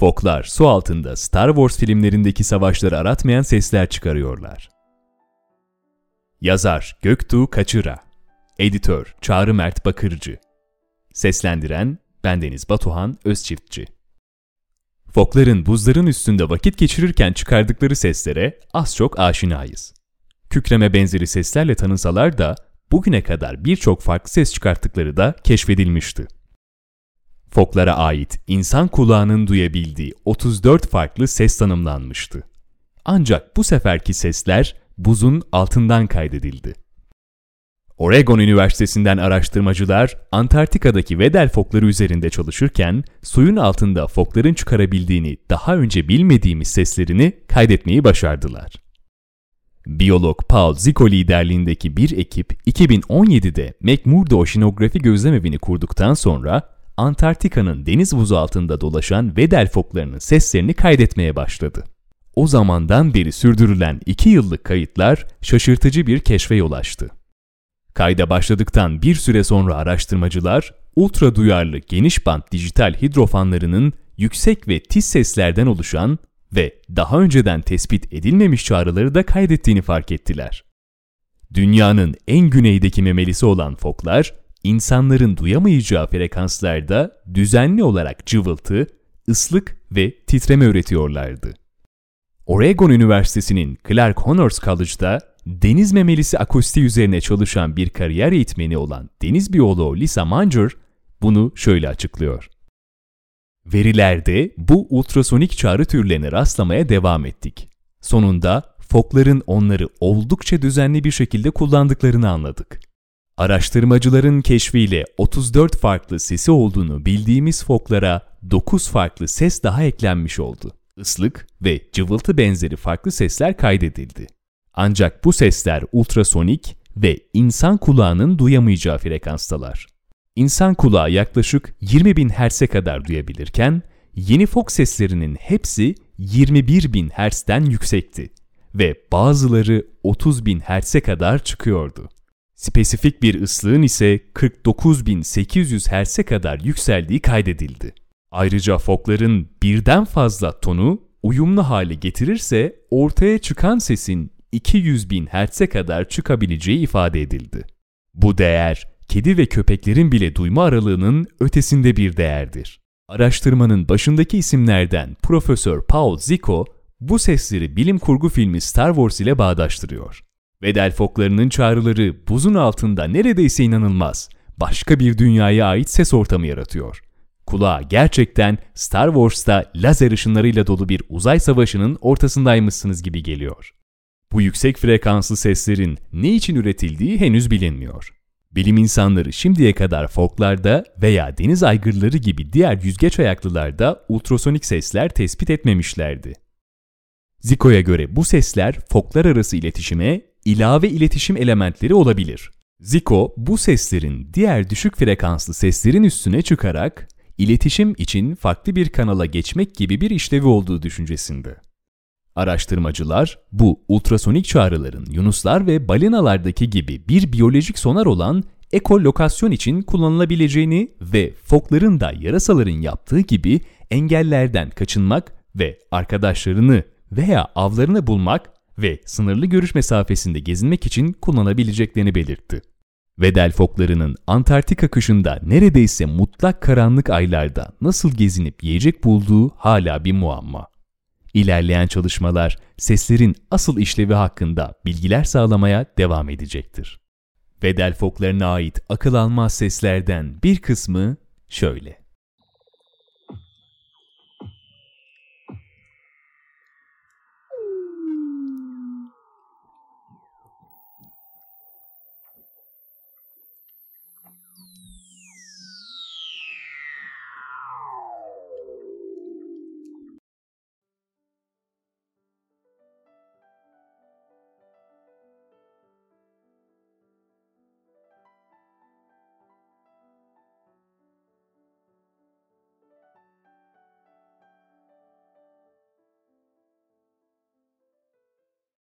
Foklar su altında Star Wars filmlerindeki savaşları aratmayan sesler çıkarıyorlar. Yazar Göktuğ Kaçıra Editör Çağrı Mert Bakırcı Seslendiren Bendeniz Batuhan Özçiftçi Fokların buzların üstünde vakit geçirirken çıkardıkları seslere az çok aşinayız. Kükreme benzeri seslerle tanınsalar da bugüne kadar birçok farklı ses çıkarttıkları da keşfedilmişti. Foklara ait insan kulağının duyabildiği 34 farklı ses tanımlanmıştı. Ancak bu seferki sesler buzun altından kaydedildi. Oregon Üniversitesi'nden araştırmacılar Antarktika'daki Weddell fokları üzerinde çalışırken suyun altında fokların çıkarabildiğini daha önce bilmediğimiz seslerini kaydetmeyi başardılar. Biyolog Paul Zico liderliğindeki bir ekip 2017'de McMurdo Oşinografi Gözlemevi'ni kurduktan sonra Antarktika'nın deniz buzu altında dolaşan Weddell foklarının seslerini kaydetmeye başladı. O zamandan beri sürdürülen 2 yıllık kayıtlar şaşırtıcı bir keşfe yol açtı. Kayda başladıktan bir süre sonra araştırmacılar, ultra duyarlı geniş band dijital hidrofanlarının yüksek ve tiz seslerden oluşan ve daha önceden tespit edilmemiş çağrıları da kaydettiğini fark ettiler. Dünyanın en güneydeki memelisi olan foklar, insanların duyamayacağı frekanslarda düzenli olarak cıvıltı, ıslık ve titreme üretiyorlardı. Oregon Üniversitesi'nin Clark Honors College'da deniz memelisi akustiği üzerine çalışan bir kariyer eğitmeni olan deniz biyoloğu Lisa Manger bunu şöyle açıklıyor. Verilerde bu ultrasonik çağrı türlerine rastlamaya devam ettik. Sonunda fokların onları oldukça düzenli bir şekilde kullandıklarını anladık. Araştırmacıların keşfiyle 34 farklı sesi olduğunu bildiğimiz foklara 9 farklı ses daha eklenmiş oldu. Islık ve cıvıltı benzeri farklı sesler kaydedildi. Ancak bu sesler ultrasonik ve insan kulağının duyamayacağı frekanstalar. İnsan kulağı yaklaşık 20 bin Hz'e kadar duyabilirken, yeni fok seslerinin hepsi 21 bin Hz'den yüksekti ve bazıları 30 bin Hz'e kadar çıkıyordu. Spesifik bir ıslığın ise 49.800 Hz'e kadar yükseldiği kaydedildi. Ayrıca fokların birden fazla tonu uyumlu hale getirirse ortaya çıkan sesin 200.000 Hz'e kadar çıkabileceği ifade edildi. Bu değer, kedi ve köpeklerin bile duyma aralığının ötesinde bir değerdir. Araştırmanın başındaki isimlerden Profesör Paul Zico, bu sesleri bilim kurgu filmi Star Wars ile bağdaştırıyor. Vedel foklarının çağrıları buzun altında neredeyse inanılmaz, başka bir dünyaya ait ses ortamı yaratıyor. Kulağa gerçekten Star Wars'ta lazer ışınlarıyla dolu bir uzay savaşının ortasındaymışsınız gibi geliyor. Bu yüksek frekanslı seslerin ne için üretildiği henüz bilinmiyor. Bilim insanları şimdiye kadar foklarda veya deniz aygırları gibi diğer yüzgeç ayaklılarda ultrasonik sesler tespit etmemişlerdi. Zico'ya göre bu sesler foklar arası iletişime ilave iletişim elementleri olabilir. Zico bu seslerin diğer düşük frekanslı seslerin üstüne çıkarak iletişim için farklı bir kanala geçmek gibi bir işlevi olduğu düşüncesinde. Araştırmacılar bu ultrasonik çağrıların yunuslar ve balinalardaki gibi bir biyolojik sonar olan ekolokasyon için kullanılabileceğini ve fokların da yarasaların yaptığı gibi engellerden kaçınmak ve arkadaşlarını veya avlarını bulmak ve sınırlı görüş mesafesinde gezinmek için kullanabileceklerini belirtti. Vedel foklarının Antarktika kışında neredeyse mutlak karanlık aylarda nasıl gezinip yiyecek bulduğu hala bir muamma. İlerleyen çalışmalar seslerin asıl işlevi hakkında bilgiler sağlamaya devam edecektir. Vedel foklarına ait akıl almaz seslerden bir kısmı şöyle.